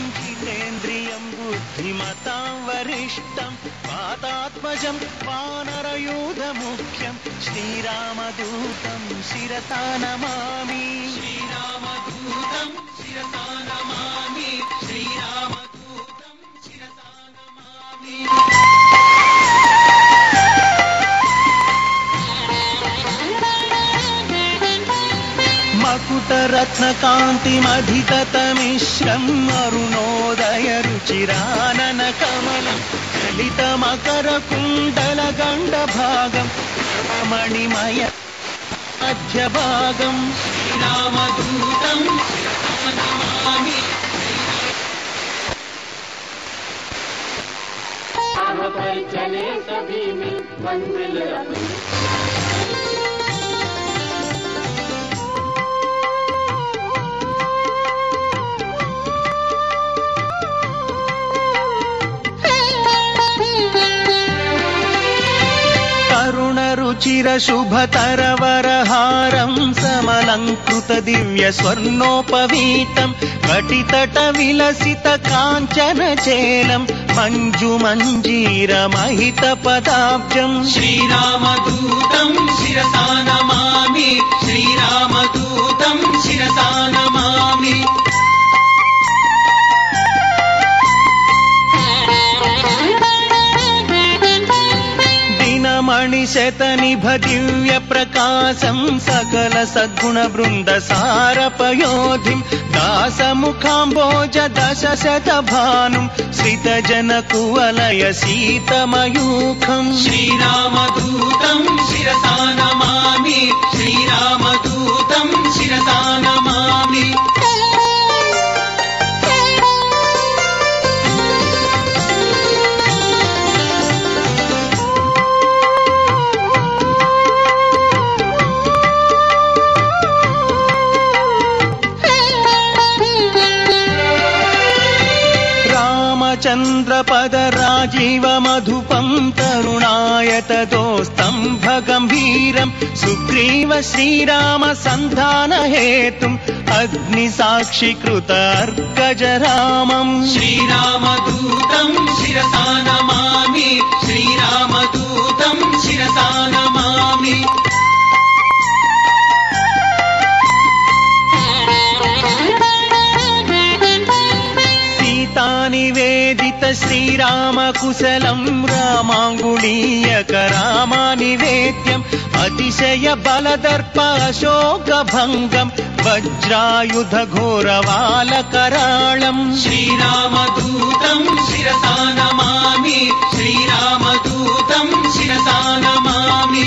जितेन्द्रियं बुद्धिमतां वरिष्ठं पादात्मजं वानरयूधमुख्यं श्रीरामदूतं शिरसा नमामि। श्रीरामदूतं मकुटरत्नकान्तिमधिगतमिश्रम् अरुणोदयरुचिराननकमलम् ललितमकरकुण्डलगण्डभागम् मणिमय मध्यभागम् श्रीरामदूतम् नमामि राह पर चले सभी में मंजिल अपनी तरुणरुचिरशुभतरवरहारम् समलङ्कृत दिव्य स्वर्णोपवीतम् कटितटविलसित काञ्चन चेलम् मञ्जुमञ्जीरमहितपदाब्जम् श्रीरामदूतम् शिरसा दिव्यप्रकाशम् सकल सद्गुणवृन्दसारपयोधिम् दासमुखाम्बोज दशशतभानुम् श्रितजनकुवलय शीतमयूखम् श्रीरामदूतम् शिरसा नमामि राजीवमधुपम् तरुणायतदोस्तम्भ गम्भीरम् सुग्रीव श्रीराम सन्धानहेतुम् अग्निसाक्षिकृत अर्कज रामम् श्रीरामदूतम् शिरसा नमामि। श्रीरामदूतम् सीतानिवेदित श्रीरामकुशलम् रामाङ्गुलीयकरामानिवेद्यम् अतिशय बलदर्प अशोकभङ्गम् वज्रायुध घोरवालकराळम् श्रीरामदूतम् शिरसा नमामि श्रीरामदूतम् शिरसा नमामि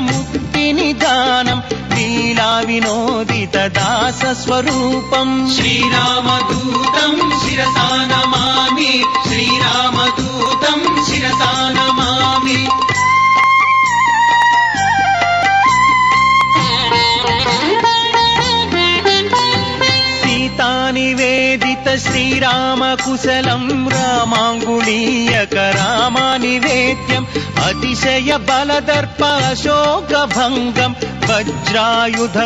मुक्तिनिदानम् लीला विनोदित दास स्वरूपम् श्रीरामदूतम् शिरसा नमामि। श्रीरामदूतम् रामानिवेदित श्रीराम कुशलम् रामाङ्गुलीयक राम अतिशय बलदर्प अशोकभङ्गम् वज्रायुध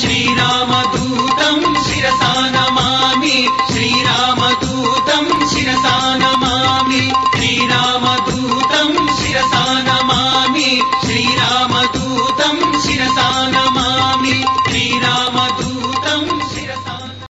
श्रीरामदूतम् शिरसा नमामि श्रीरामदूतम् शिरसा नमामि श्रीरामदूतम् शिरसा नमामि श्रीराम